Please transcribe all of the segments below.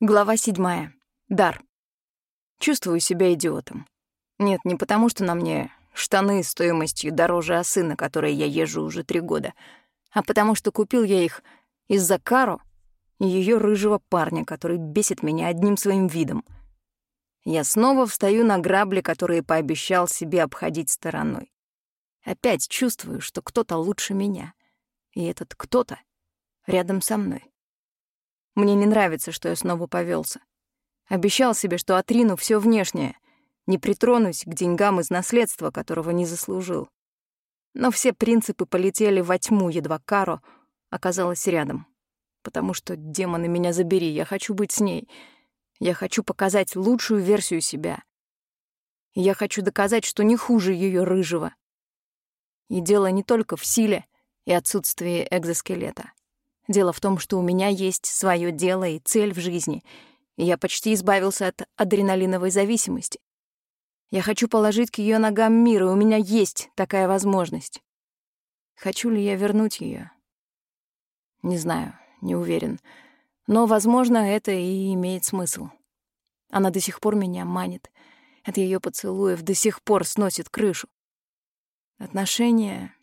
Глава седьмая. Дар. Чувствую себя идиотом. Нет, не потому, что на мне штаны стоимостью дороже осы, на которые я езжу уже три года, а потому что купил я их из-за Каро и ее рыжего парня, который бесит меня одним своим видом. Я снова встаю на грабли, которые пообещал себе обходить стороной. Опять чувствую, что кто-то лучше меня, и этот кто-то рядом со мной. Мне не нравится, что я снова повелся. Обещал себе, что отрину все внешнее, не притронусь к деньгам из наследства, которого не заслужил. Но все принципы полетели во тьму, едва Каро оказалась рядом. Потому что, демоны, меня забери, я хочу быть с ней. Я хочу показать лучшую версию себя. Я хочу доказать, что не хуже ее рыжего. И дело не только в силе и отсутствии экзоскелета. Дело в том, что у меня есть свое дело и цель в жизни, я почти избавился от адреналиновой зависимости. Я хочу положить к ее ногам мир, и у меня есть такая возможность. Хочу ли я вернуть ее? Не знаю, не уверен. Но, возможно, это и имеет смысл. Она до сих пор меня манит. От ее поцелуев до сих пор сносит крышу. Отношения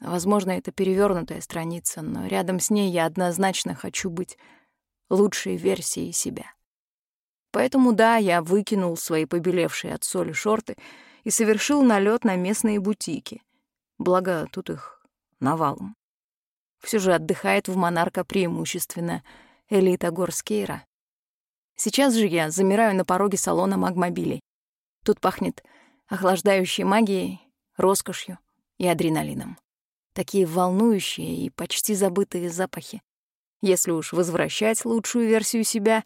Возможно, это перевернутая страница, но рядом с ней я однозначно хочу быть лучшей версией себя. Поэтому да, я выкинул свои побелевшие от соли шорты и совершил налет на местные бутики. Благо, тут их навалом. Все же отдыхает в монарка преимущественно элита Горскейра. Сейчас же я замираю на пороге салона магмобилей. Тут пахнет охлаждающей магией, роскошью и адреналином такие волнующие и почти забытые запахи. Если уж возвращать лучшую версию себя,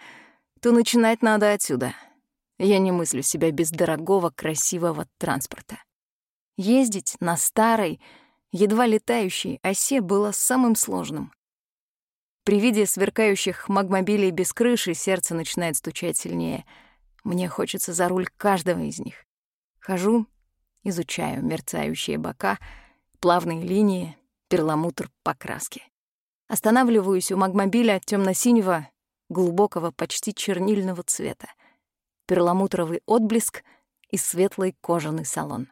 то начинать надо отсюда. Я не мыслю себя без дорогого, красивого транспорта. Ездить на старой, едва летающей осе было самым сложным. При виде сверкающих магмобилей без крыши сердце начинает стучать сильнее. Мне хочется за руль каждого из них. Хожу, изучаю мерцающие бока — плавные линии, перламутр покраски. Останавливаюсь у магмобиля темно-синего, глубокого, почти чернильного цвета. Перламутровый отблеск и светлый кожаный салон.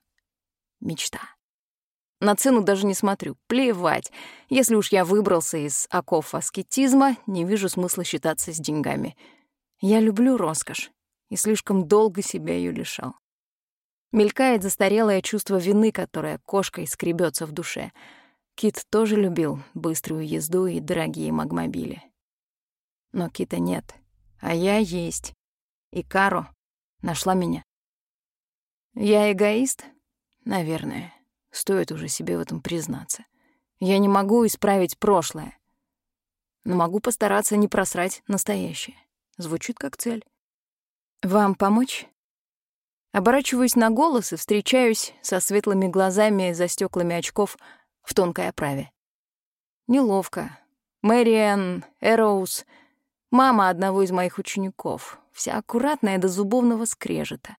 Мечта. На цену даже не смотрю. Плевать. Если уж я выбрался из оков аскетизма, не вижу смысла считаться с деньгами. Я люблю роскошь и слишком долго себя ее лишал. Мелькает застарелое чувство вины, которое кошкой скребется в душе. Кит тоже любил быструю езду и дорогие магмобили. Но Кита нет, а я есть. И Каро нашла меня. Я эгоист? Наверное. Стоит уже себе в этом признаться. Я не могу исправить прошлое, но могу постараться не просрать настоящее. Звучит как цель. Вам помочь? Оборачиваюсь на голос и встречаюсь со светлыми глазами за стеклами очков в тонкой оправе. Неловко. Мэриан, Эроуз, мама одного из моих учеников, вся аккуратная до зубовного скрежета.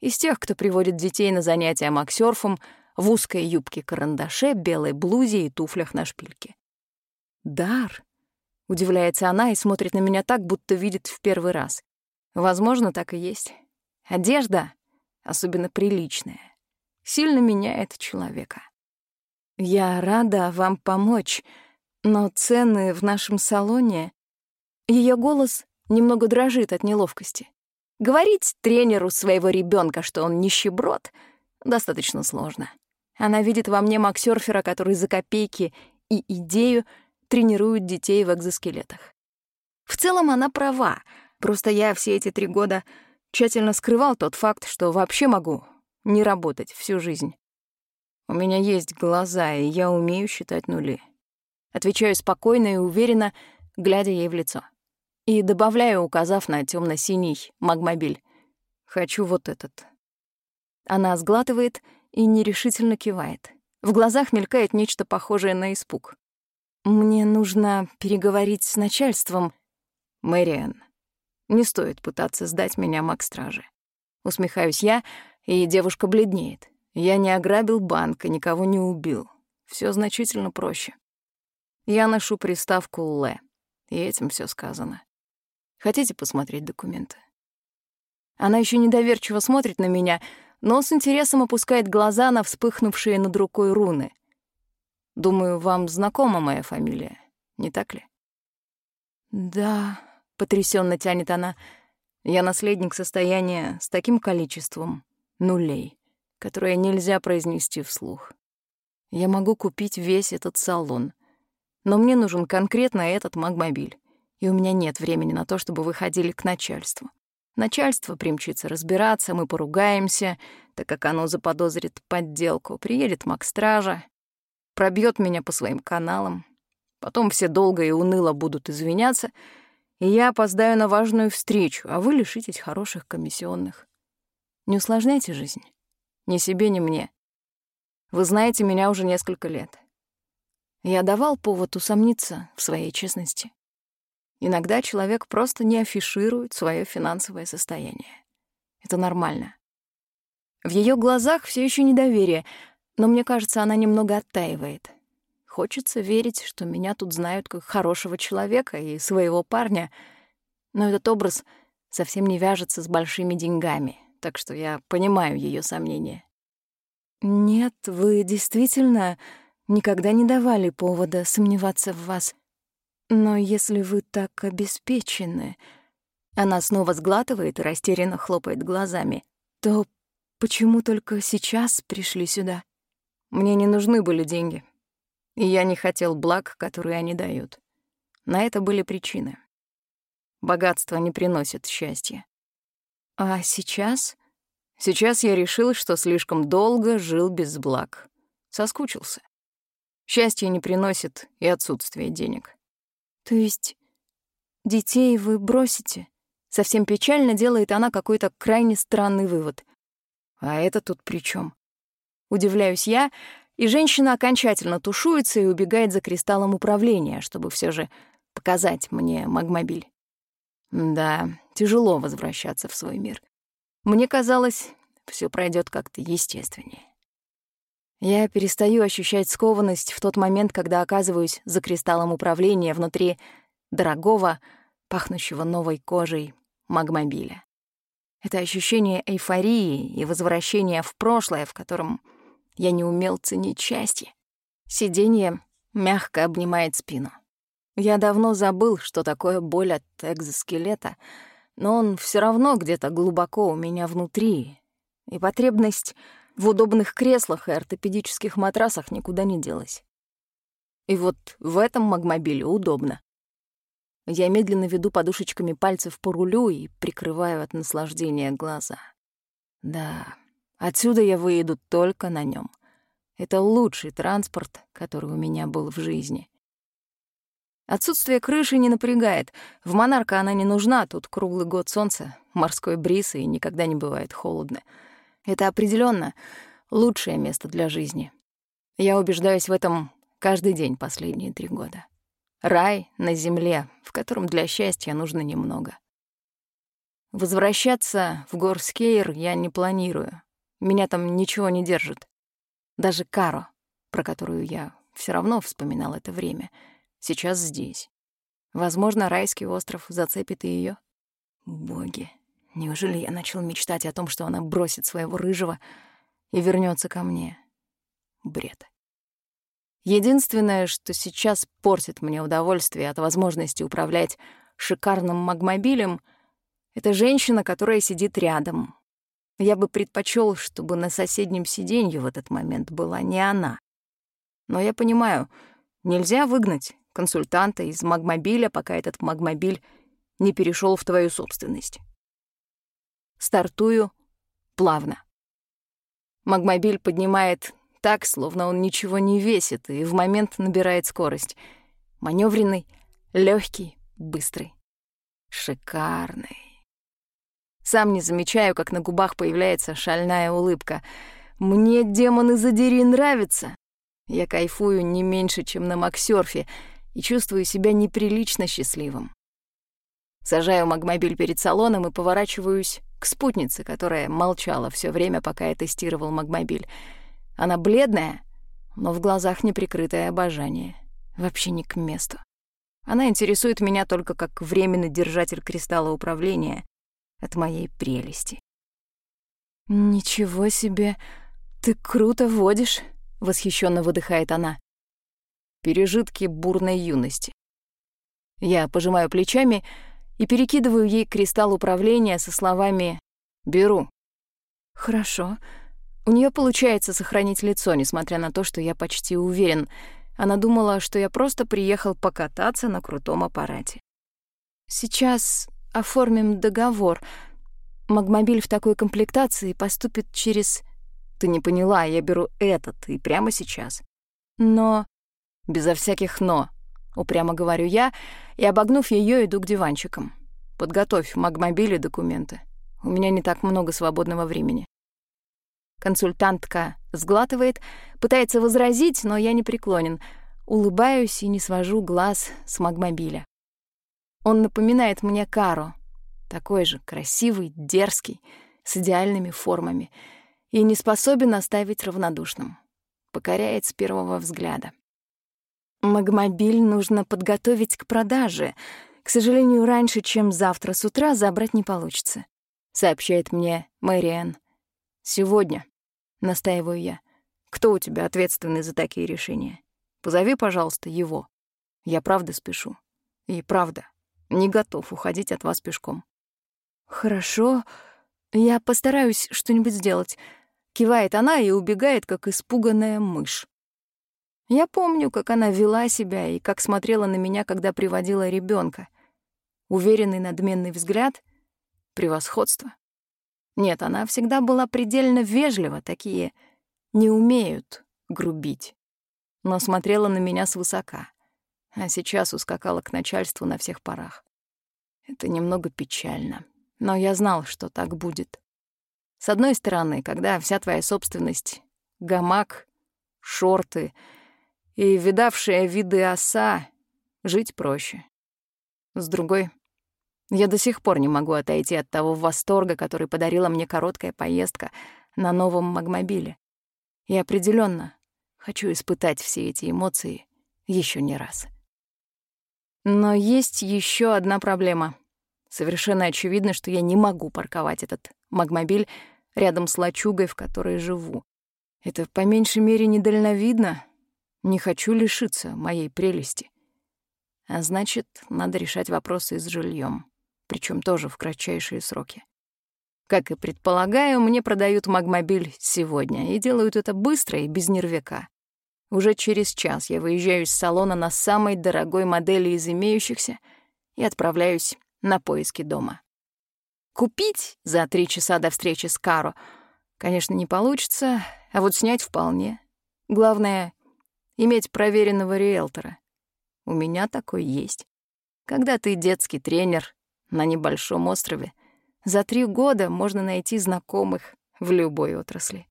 Из тех, кто приводит детей на занятия максерфом в узкой юбке-карандаше, белой блузе и туфлях на шпильке. «Дар!» — удивляется она и смотрит на меня так, будто видит в первый раз. Возможно, так и есть. Одежда особенно приличная, сильно меняет человека. Я рада вам помочь, но цены в нашем салоне... Ее голос немного дрожит от неловкости. Говорить тренеру своего ребенка, что он нищеброд, достаточно сложно. Она видит во мне максерфера, который за копейки и идею тренирует детей в экзоскелетах. В целом она права, просто я все эти три года Тщательно скрывал тот факт, что вообще могу не работать всю жизнь. У меня есть глаза, и я умею считать нули. Отвечаю спокойно и уверенно, глядя ей в лицо. И добавляю, указав на темно синий магмобиль. Хочу вот этот. Она сглатывает и нерешительно кивает. В глазах мелькает нечто похожее на испуг. «Мне нужно переговорить с начальством». «Мэриэн, не стоит пытаться сдать меня маг-страже. Усмехаюсь я, и девушка бледнеет. Я не ограбил банк и никого не убил. Все значительно проще. Я ношу приставку «Л», и этим все сказано. Хотите посмотреть документы? Она еще недоверчиво смотрит на меня, но с интересом опускает глаза на вспыхнувшие над рукой руны. Думаю, вам знакома моя фамилия, не так ли? Да, потрясенно тянет она. Я наследник состояния с таким количеством нулей, которое нельзя произнести вслух. Я могу купить весь этот салон, но мне нужен конкретно этот магмобиль, и у меня нет времени на то, чтобы вы ходили к начальству. Начальство примчится разбираться, мы поругаемся, так как оно заподозрит подделку. Приедет маг-стража, пробьет меня по своим каналам. Потом все долго и уныло будут извиняться, и я опоздаю на важную встречу, а вы лишитесь хороших комиссионных. Не усложняйте жизнь. Ни себе, ни мне. Вы знаете меня уже несколько лет. Я давал повод усомниться в своей честности. Иногда человек просто не афиширует свое финансовое состояние. Это нормально. В ее глазах все еще недоверие, но мне кажется, она немного оттаивает. Хочется верить, что меня тут знают как хорошего человека и своего парня, но этот образ совсем не вяжется с большими деньгами, так что я понимаю ее сомнения. «Нет, вы действительно никогда не давали повода сомневаться в вас», но если вы так обеспечены... Она снова сглатывает и растерянно хлопает глазами. То почему только сейчас пришли сюда? Мне не нужны были деньги. И я не хотел благ, которые они дают. На это были причины. Богатство не приносит счастья. А сейчас? Сейчас я решил, что слишком долго жил без благ. Соскучился. Счастье не приносит и отсутствие денег. То есть детей вы бросите? Совсем печально делает она какой-то крайне странный вывод. А это тут при чем? Удивляюсь я, и женщина окончательно тушуется и убегает за кристаллом управления, чтобы все же показать мне магмобиль. Да, тяжело возвращаться в свой мир. Мне казалось, все пройдет как-то естественнее. Я перестаю ощущать скованность в тот момент, когда оказываюсь за кристаллом управления внутри дорогого, пахнущего новой кожей магмобиля. Это ощущение эйфории и возвращения в прошлое, в котором я не умел ценить счастье. Сиденье мягко обнимает спину. Я давно забыл, что такое боль от экзоскелета, но он все равно где-то глубоко у меня внутри, и потребность в удобных креслах и ортопедических матрасах никуда не делась. И вот в этом магмобиле удобно. Я медленно веду подушечками пальцев по рулю и прикрываю от наслаждения глаза. Да, отсюда я выеду только на нем. Это лучший транспорт, который у меня был в жизни. Отсутствие крыши не напрягает. В «Монарка» она не нужна, тут круглый год солнце, морской бриз, и никогда не бывает холодно. Это определенно лучшее место для жизни. Я убеждаюсь в этом каждый день последние три года. Рай на земле, в котором для счастья нужно немного. Возвращаться в Горскейр я не планирую. Меня там ничего не держит. Даже Каро, про которую я все равно вспоминал это время, сейчас здесь. Возможно, райский остров зацепит и ее. Боги, Неужели я начал мечтать о том, что она бросит своего рыжего и вернется ко мне? Бред. Единственное, что сейчас портит мне удовольствие от возможности управлять шикарным магмобилем, это женщина, которая сидит рядом. Я бы предпочел, чтобы на соседнем сиденье в этот момент была не она. Но я понимаю, нельзя выгнать консультанта из магмобиля, пока этот магмобиль не перешел в твою собственность. Стартую плавно. Магмобиль поднимает так, словно он ничего не весит, и в момент набирает скорость. Маневренный, легкий, быстрый. Шикарный. Сам не замечаю, как на губах появляется шальная улыбка. Мне, демоны задери, нравится. Я кайфую не меньше, чем на максерфе, и чувствую себя неприлично счастливым. Сажаю магмобиль перед салоном и поворачиваюсь к спутнице, которая молчала все время, пока я тестировал магмобиль. Она бледная, но в глазах неприкрытое обожание. Вообще не к месту. Она интересует меня только как временный держатель кристалла управления от моей прелести. «Ничего себе! Ты круто водишь!» — восхищенно выдыхает она. Пережитки бурной юности. Я пожимаю плечами и перекидываю ей кристалл управления со словами «беру». «Хорошо». У нее получается сохранить лицо, несмотря на то, что я почти уверен. Она думала, что я просто приехал покататься на крутом аппарате. «Сейчас оформим договор. Магмобиль в такой комплектации поступит через...» «Ты не поняла, я беру этот, и прямо сейчас». «Но...» «Безо всяких «но», — упрямо говорю я, и, обогнув ее, иду к диванчикам. «Подготовь в магмобиле документы. У меня не так много свободного времени». Консультантка сглатывает, пытается возразить, но я не преклонен. Улыбаюсь и не свожу глаз с магмобиля. Он напоминает мне Каро, такой же красивый, дерзкий, с идеальными формами, и не способен оставить равнодушным. Покоряет с первого взгляда. Магмобиль нужно подготовить к продаже. К сожалению, раньше, чем завтра с утра, забрать не получится, сообщает мне Мэриэн. Сегодня, настаиваю я. Кто у тебя ответственный за такие решения? Позови, пожалуйста, его. Я правда спешу. И правда, не готов уходить от вас пешком. Хорошо, я постараюсь что-нибудь сделать. Кивает она и убегает, как испуганная мышь. Я помню, как она вела себя и как смотрела на меня, когда приводила ребенка. Уверенный надменный взгляд, превосходство. Нет, она всегда была предельно вежлива, такие не умеют грубить. Но смотрела на меня свысока, а сейчас ускакала к начальству на всех парах. Это немного печально, но я знал, что так будет. С одной стороны, когда вся твоя собственность — гамак, шорты и видавшая виды оса, жить проще. С другой, я до сих пор не могу отойти от того восторга, который подарила мне короткая поездка на новом магмобиле. И определенно хочу испытать все эти эмоции еще не раз. Но есть еще одна проблема. Совершенно очевидно, что я не могу парковать этот магмобиль рядом с лачугой, в которой живу. Это по меньшей мере недальновидно. Не хочу лишиться моей прелести. А значит, надо решать вопросы с жильем причем тоже в кратчайшие сроки. Как и предполагаю, мне продают магмобиль сегодня, и делают это быстро и без нервяка. Уже через час я выезжаю из салона на самой дорогой модели из имеющихся и отправляюсь на поиски дома. Купить за три часа до встречи с Каро, конечно, не получится, а вот снять вполне. Главное — иметь проверенного риэлтора. У меня такой есть. Когда ты детский тренер на небольшом острове, за три года можно найти знакомых в любой отрасли.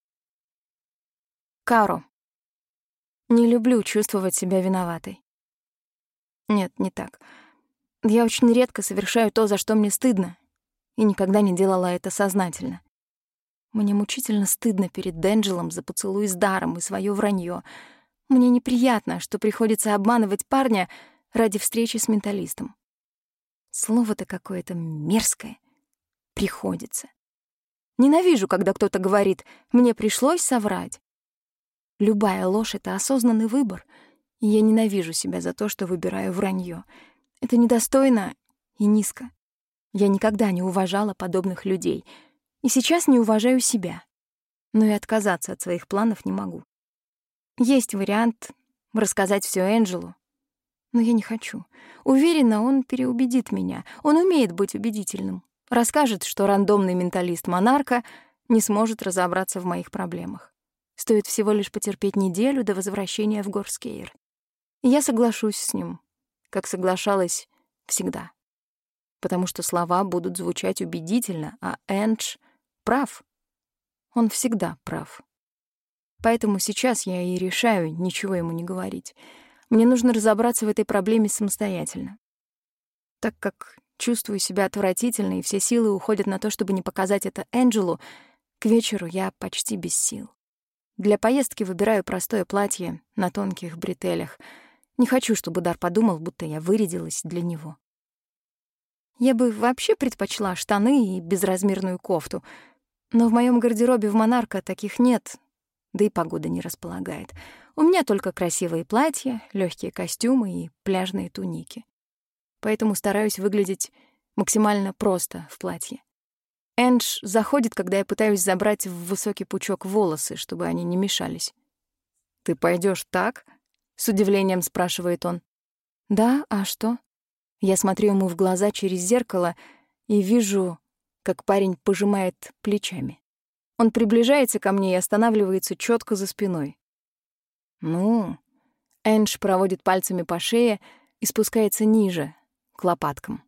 Каро. Не люблю чувствовать себя виноватой. Нет, не так. Я очень редко совершаю то, за что мне стыдно, и никогда не делала это сознательно. Мне мучительно стыдно перед Дэнджелом за поцелуй с даром и свое вранье. Мне неприятно, что приходится обманывать парня ради встречи с менталистом. Слово-то какое-то мерзкое. Приходится. Ненавижу, когда кто-то говорит «мне пришлось соврать». Любая ложь — это осознанный выбор, я ненавижу себя за то, что выбираю вранье. Это недостойно и низко. Я никогда не уважала подобных людей, и сейчас не уважаю себя. Но и отказаться от своих планов не могу. Есть вариант рассказать все Энджелу, но я не хочу. Уверена, он переубедит меня. Он умеет быть убедительным. Расскажет, что рандомный менталист монарка не сможет разобраться в моих проблемах. Стоит всего лишь потерпеть неделю до возвращения в Горскейр. Я соглашусь с ним, как соглашалась всегда. Потому что слова будут звучать убедительно, а Эндж прав. Он всегда прав. Поэтому сейчас я и решаю ничего ему не говорить — мне нужно разобраться в этой проблеме самостоятельно. Так как чувствую себя отвратительно, и все силы уходят на то, чтобы не показать это Энджелу, к вечеру я почти без сил. Для поездки выбираю простое платье на тонких бретелях. Не хочу, чтобы Дар подумал, будто я вырядилась для него. Я бы вообще предпочла штаны и безразмерную кофту, но в моем гардеробе в Монарка таких нет, да и погода не располагает. У меня только красивые платья, легкие костюмы и пляжные туники. Поэтому стараюсь выглядеть максимально просто в платье. Эндж заходит, когда я пытаюсь забрать в высокий пучок волосы, чтобы они не мешались. «Ты пойдешь так?» — с удивлением спрашивает он. «Да, а что?» Я смотрю ему в глаза через зеркало и вижу, как парень пожимает плечами. Он приближается ко мне и останавливается четко за спиной. «Ну...» Эндж проводит пальцами по шее и спускается ниже, к лопаткам.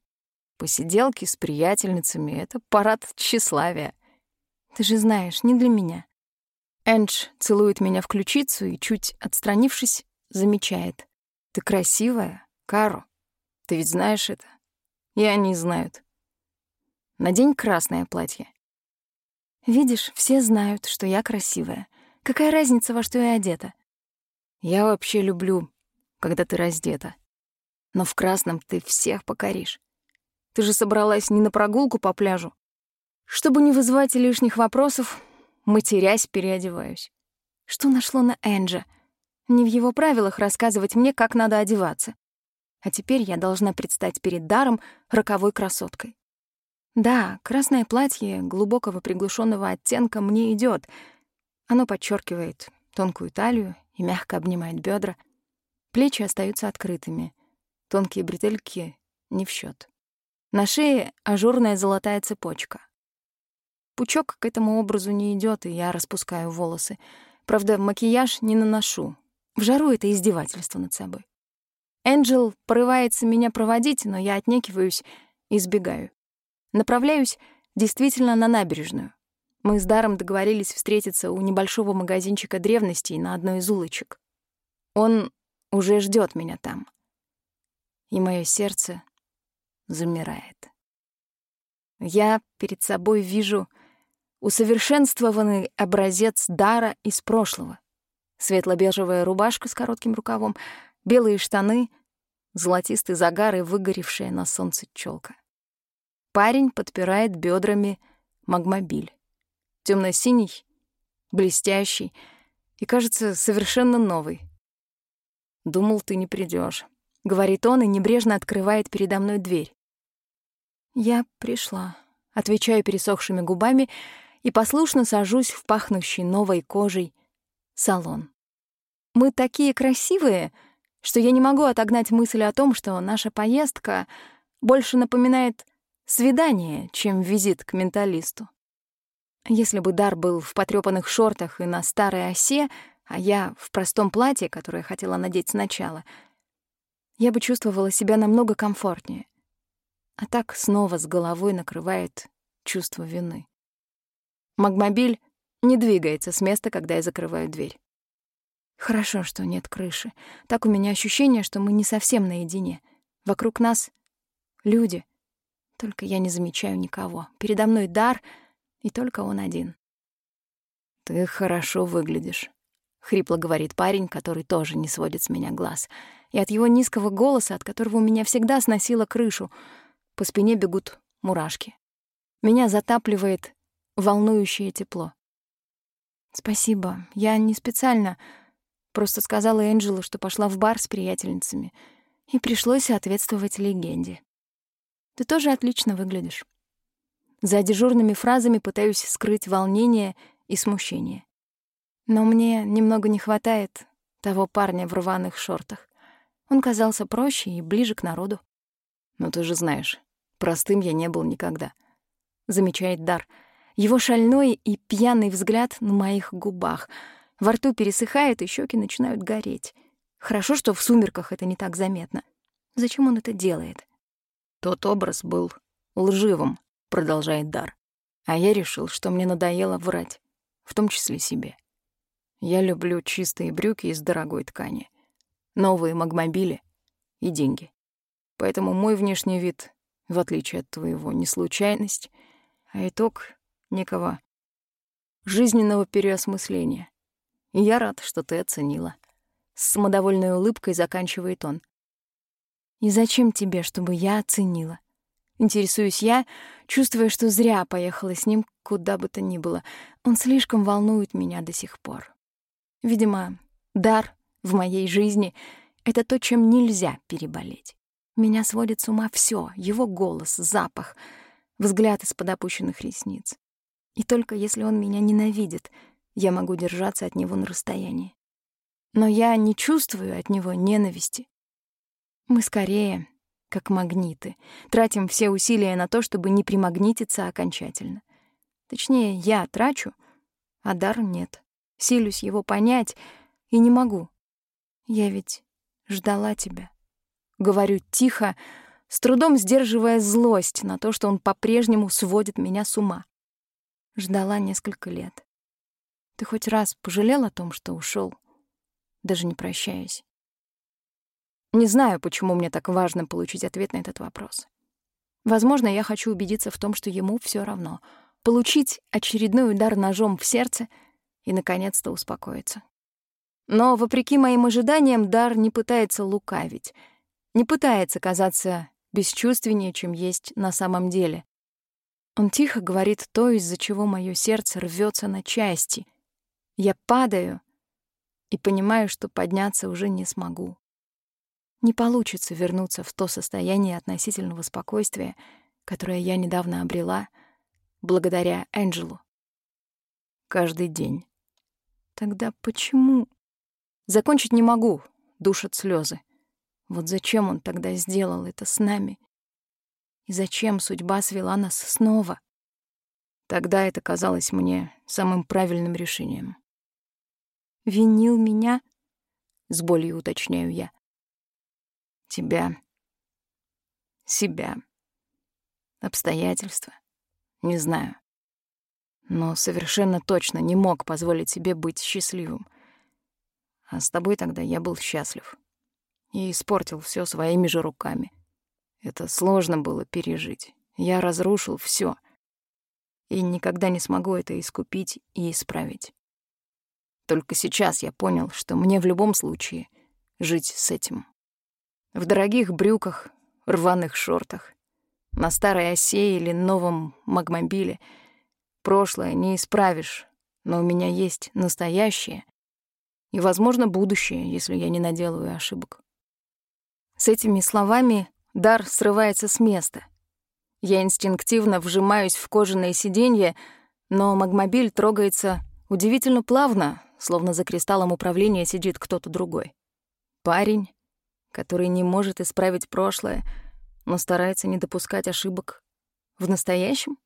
Посиделки с приятельницами — это парад тщеславия. Ты же знаешь, не для меня. Эндж целует меня в ключицу и, чуть отстранившись, замечает. Ты красивая, Каро. Ты ведь знаешь это? И они знают. Надень красное платье. Видишь, все знают, что я красивая. Какая разница, во что я одета? Я вообще люблю, когда ты раздета. Но в красном ты всех покоришь. Ты же собралась не на прогулку по пляжу. Чтобы не вызывать лишних вопросов, матерясь, переодеваюсь. Что нашло на Энджа? Не в его правилах рассказывать мне, как надо одеваться. А теперь я должна предстать перед даром роковой красоткой. Да, красное платье глубокого приглушенного оттенка мне идет. Оно подчеркивает тонкую талию и мягко обнимает бедра. Плечи остаются открытыми. Тонкие бретельки не в счет. На шее ажурная золотая цепочка. Пучок к этому образу не идет, и я распускаю волосы. Правда, макияж не наношу. В жару это издевательство над собой. Энджел порывается меня проводить, но я отнекиваюсь и сбегаю. Направляюсь действительно на набережную. Мы с Даром договорились встретиться у небольшого магазинчика древностей на одной из улочек. Он уже ждет меня там. И мое сердце замирает. Я перед собой вижу усовершенствованный образец дара из прошлого. Светло-бежевая рубашка с коротким рукавом, белые штаны, золотистый загар и выгоревшая на солнце челка. Парень подпирает бедрами магмобиль. темно синий блестящий и, кажется, совершенно новый. «Думал, ты не придешь, говорит он и небрежно открывает передо мной дверь. «Я пришла», — отвечаю пересохшими губами и послушно сажусь в пахнущий новой кожей салон. Мы такие красивые, что я не могу отогнать мысль о том, что наша поездка больше напоминает свидание, чем визит к менталисту. Если бы Дар был в потрёпанных шортах и на старой осе, а я в простом платье, которое хотела надеть сначала, я бы чувствовала себя намного комфортнее. А так снова с головой накрывает чувство вины. Магмобиль не двигается с места, когда я закрываю дверь. Хорошо, что нет крыши. Так у меня ощущение, что мы не совсем наедине. Вокруг нас люди. Только я не замечаю никого. Передо мной дар, и только он один. «Ты хорошо выглядишь», — хрипло говорит парень, который тоже не сводит с меня глаз. И от его низкого голоса, от которого у меня всегда сносило крышу — по спине бегут мурашки. Меня затапливает волнующее тепло. «Спасибо. Я не специально. Просто сказала Энджелу, что пошла в бар с приятельницами, и пришлось соответствовать легенде. Ты тоже отлично выглядишь». За дежурными фразами пытаюсь скрыть волнение и смущение. Но мне немного не хватает того парня в рваных шортах. Он казался проще и ближе к народу. «Ну ты же знаешь, Простым я не был никогда. Замечает Дар. Его шальной и пьяный взгляд на моих губах. Во рту пересыхает, и щеки начинают гореть. Хорошо, что в сумерках это не так заметно. Зачем он это делает? Тот образ был лживым, продолжает Дар. А я решил, что мне надоело врать, в том числе себе. Я люблю чистые брюки из дорогой ткани, новые магмобили и деньги. Поэтому мой внешний вид в отличие от твоего, не случайность, а итог некого жизненного переосмысления. И я рад, что ты оценила. С самодовольной улыбкой заканчивает он. «И зачем тебе, чтобы я оценила?» Интересуюсь я, чувствуя, что зря поехала с ним куда бы то ни было. Он слишком волнует меня до сих пор. Видимо, дар в моей жизни — это то, чем нельзя переболеть. Меня сводит с ума все: его голос, запах, взгляд из-под опущенных ресниц. И только если он меня ненавидит, я могу держаться от него на расстоянии. Но я не чувствую от него ненависти. Мы скорее как магниты, тратим все усилия на то, чтобы не примагнититься окончательно. Точнее, я трачу, а дар нет. Силюсь его понять и не могу. Я ведь ждала тебя. Говорю тихо, с трудом сдерживая злость на то, что он по-прежнему сводит меня с ума. Ждала несколько лет. Ты хоть раз пожалел о том, что ушел, даже не прощаясь? Не знаю, почему мне так важно получить ответ на этот вопрос. Возможно, я хочу убедиться в том, что ему все равно. Получить очередной удар ножом в сердце и, наконец-то, успокоиться. Но, вопреки моим ожиданиям, Дар не пытается лукавить, не пытается казаться бесчувственнее, чем есть на самом деле. Он тихо говорит то, из-за чего мое сердце рвется на части. Я падаю и понимаю, что подняться уже не смогу не получится вернуться в то состояние относительного спокойствия, которое я недавно обрела благодаря Энджелу. Каждый день. Тогда почему? Закончить не могу, душат слезы. Вот зачем он тогда сделал это с нами? И зачем судьба свела нас снова? Тогда это казалось мне самым правильным решением. Винил меня? С болью уточняю я тебя, себя, обстоятельства. Не знаю. Но совершенно точно не мог позволить себе быть счастливым. А с тобой тогда я был счастлив. И испортил все своими же руками. Это сложно было пережить. Я разрушил все И никогда не смогу это искупить и исправить. Только сейчас я понял, что мне в любом случае жить с этим в дорогих брюках, рваных шортах, на старой осе или новом магмобиле. Прошлое не исправишь, но у меня есть настоящее и, возможно, будущее, если я не наделаю ошибок. С этими словами дар срывается с места. Я инстинктивно вжимаюсь в кожаное сиденье, но магмобиль трогается удивительно плавно, словно за кристаллом управления сидит кто-то другой. Парень, который не может исправить прошлое, но старается не допускать ошибок в настоящем?